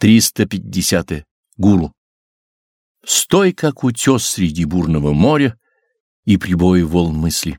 350. -е. Гуру. Стой, как утес среди бурного моря и прибоя волн мысли.